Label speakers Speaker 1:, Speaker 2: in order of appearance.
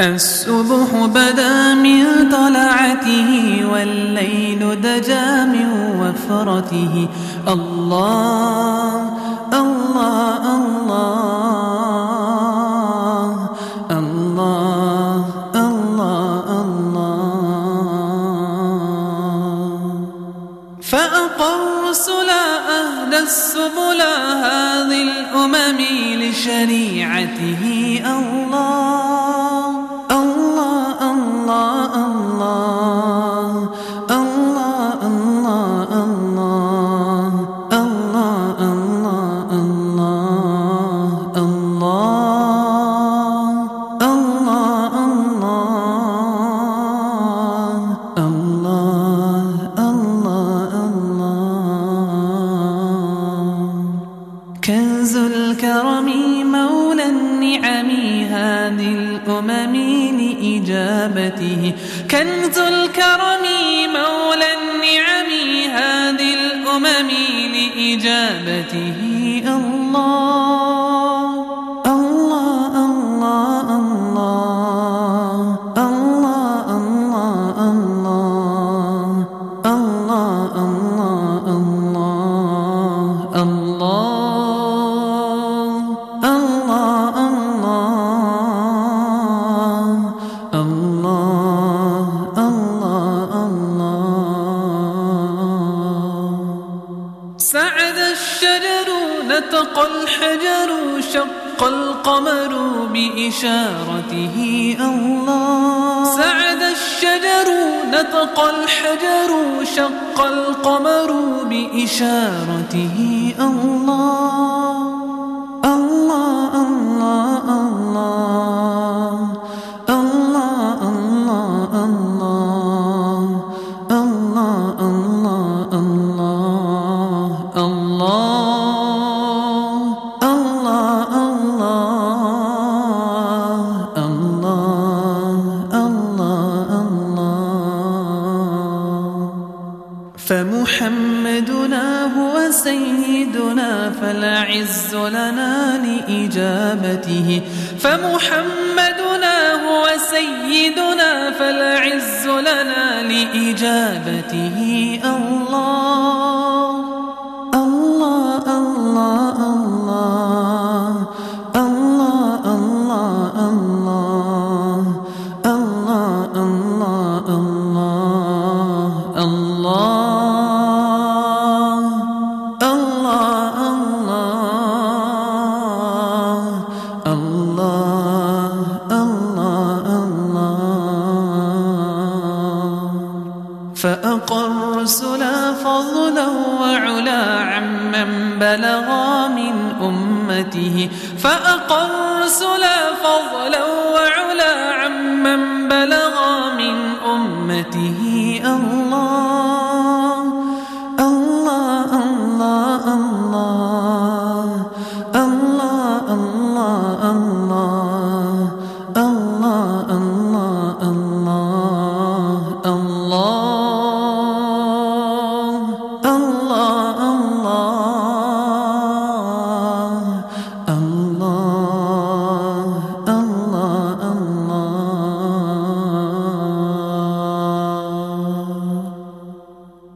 Speaker 1: الصبح بدا من طلعته والليل دجا من وفرته. الله الله الله الله الله الله. فأقر أهدى السبل هذه الأمم لشريعته. الله. كنز الكرم مولى النعم هذه الأمم لإجابته كنز الكرم مولى النعم إجابته الله. الشجر نطق الحجر شق القمر بإشارته الله. سعد الشجر نطق الحجر شق القمر بإشارته الله. سيدنا فلا عز لنا لإجابته. فمحمدنا هو سيدنا فلا عز لنا لإجابته. الله بلغا من أمته فأقر السلا فضلا وعلا عمن بلغا من أمته.